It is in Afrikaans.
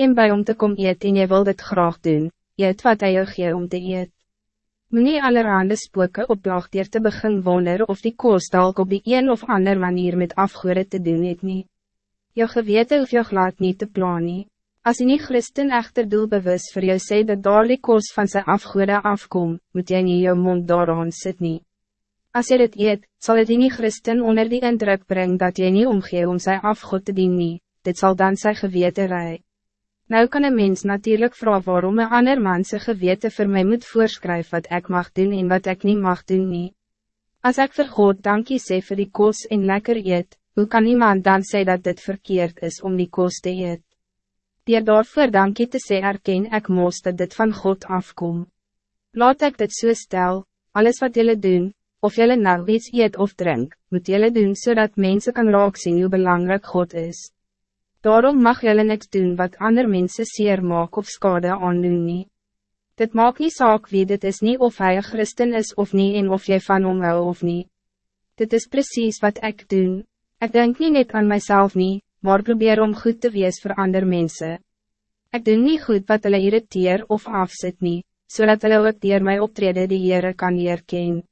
en bij om te kom eet en jy wil dit graag doen, eet wat hy jou gee om te eet. Moenie allerhande spooke opdag dier te begin wonder of die koos dalk op die een of ander manier met afgoede te doen het nie. Jou gewete hoef jou glad niet te plan nie. As jy nie Christen echter doelbewus voor jou sê dat daar die koos van sy afgoede afkom, moet jy nie jou mond daaraan sit nie. As jy dit eet, sal het die Christen onder die indruk brengen dat jy nie omgee om sy afgod te dien nie, dit zal dan sy gewete rij. Nou kan een mens natuurlijk vragen waarom een ander man sy gewete voor mij moet voorschrijven wat ik mag doen en wat ik niet mag doen nie. As ek vir God dankie sê vir die koos en lekker eet, hoe kan iemand dan zeggen dat dit verkeerd is om die koos te eet? Dier daarvoor dankie te sê erken ek moest dat dit van God afkom. Laat ik dit so stel, alles wat jullie doen, of jullie nou iets eet of drink, moet jullie doen zodat mensen kan raak zien hoe belangrijk God is. Daarom mag jullie niks doen wat ander mensen zeer maak of skade aandoen nie. Dit maakt niet saak wie dit is niet of hij een christen is of niet en of jy van hom hou of niet. Dit is precies wat ik doe. Ik denk niet net aan mijzelf niet, maar probeer om goed te wees voor ander mensen. Ik doe niet goed wat hulle irriteer of afzet niet, zodat hulle ook dier my optreden die Heere kan herkennen.